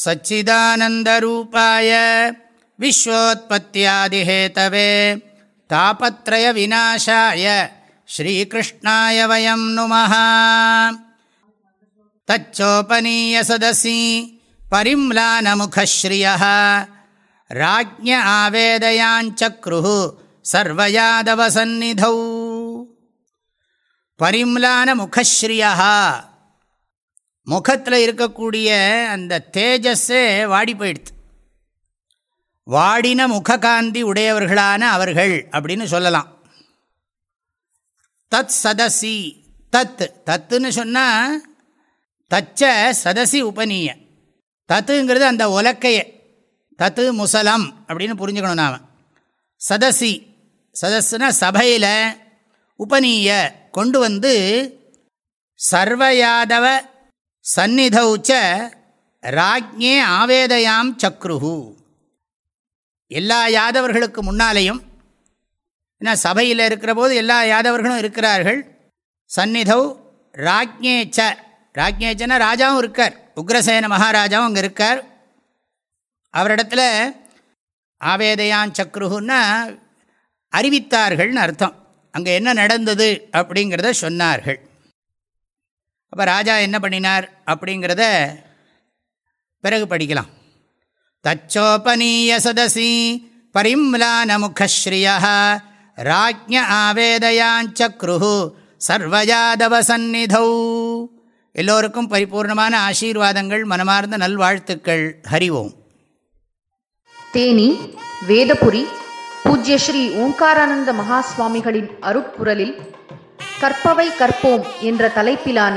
सच्चिदानन्दरूपाय विश्वोत्पत्त्यादिहेतवे तापत्रयविनाशाय श्रीकृष्णाय वयं नुमः तच्चोपनीयसदसि परिम्लानमुखश्रियः राज्ञ आवेदयाञ्चक्रुः सर्वयादवसन्निधौ परिम्लानमुखश्रियः முகத்தில் இருக்கக்கூடிய அந்த தேஜஸ்ஸே வாடி போயிடுது. வாடின முககாந்தி உடையவர்களான அவர்கள் அப்படின்னு சொல்லலாம். தத் சதசி தத் தத்துன்னு சொன்னால் தச்ச சதசி உபநீய. தத்துங்கிறது அந்த உலக்கைய. தத்து முசலம் அப்படின்னு புரிஞ்சுக்கணும் நாம். சதசி சதஸ்னா சபையில் உபநீய கொண்டு வந்து சர்வயாதவ சந்நிதௌச்ச ராஜ்ஞே ஆவேதயாம் சக்ருஹு. எல்லா யாதவர்களுக்கு முன்னாலேயும் ஏன்னா சபையில் இருக்கிற போது எல்லா யாதவர்களும் இருக்கிறார்கள். சந்நிதௌ ராஜ்ஞே ச ராஜ்ஞேச்சனா ராஜாவும் இருக்கார். உக்ரசேன மகாராஜாவும் அங்கே இருக்கார். அவரிடத்துல ஆவேதயான் சக்ருகுன்னா அறிவித்தார்கள்னு அர்த்தம். அங்கே என்ன நடந்தது அப்படிங்கிறத சொன்னார்கள். அப்போ ராஜா என்ன பண்ணினார் அப்படிங்கிறத பிறகு படிக்கலாம். தச்சோபனீய சதசி பரிம்லான முகஸ்ரீயா ராஜ்ய ஆவேதயாஞ்சக்ரு சர்வயாதவ சந்நிதௌ. எல்லோருக்கும் பரிபூர்ணமான ஆசீர்வாதங்கள் மனமார்ந்த நல்வாழ்த்துக்கள். ஹரிவோம் தேனி வேதபுரி பூஜ்ய ஸ்ரீ ஓங்காரானந்த மகாஸ்வாமிகளின் அருப்புரலில் கற்பவை கற்போம் என்ற தலைப்பிலான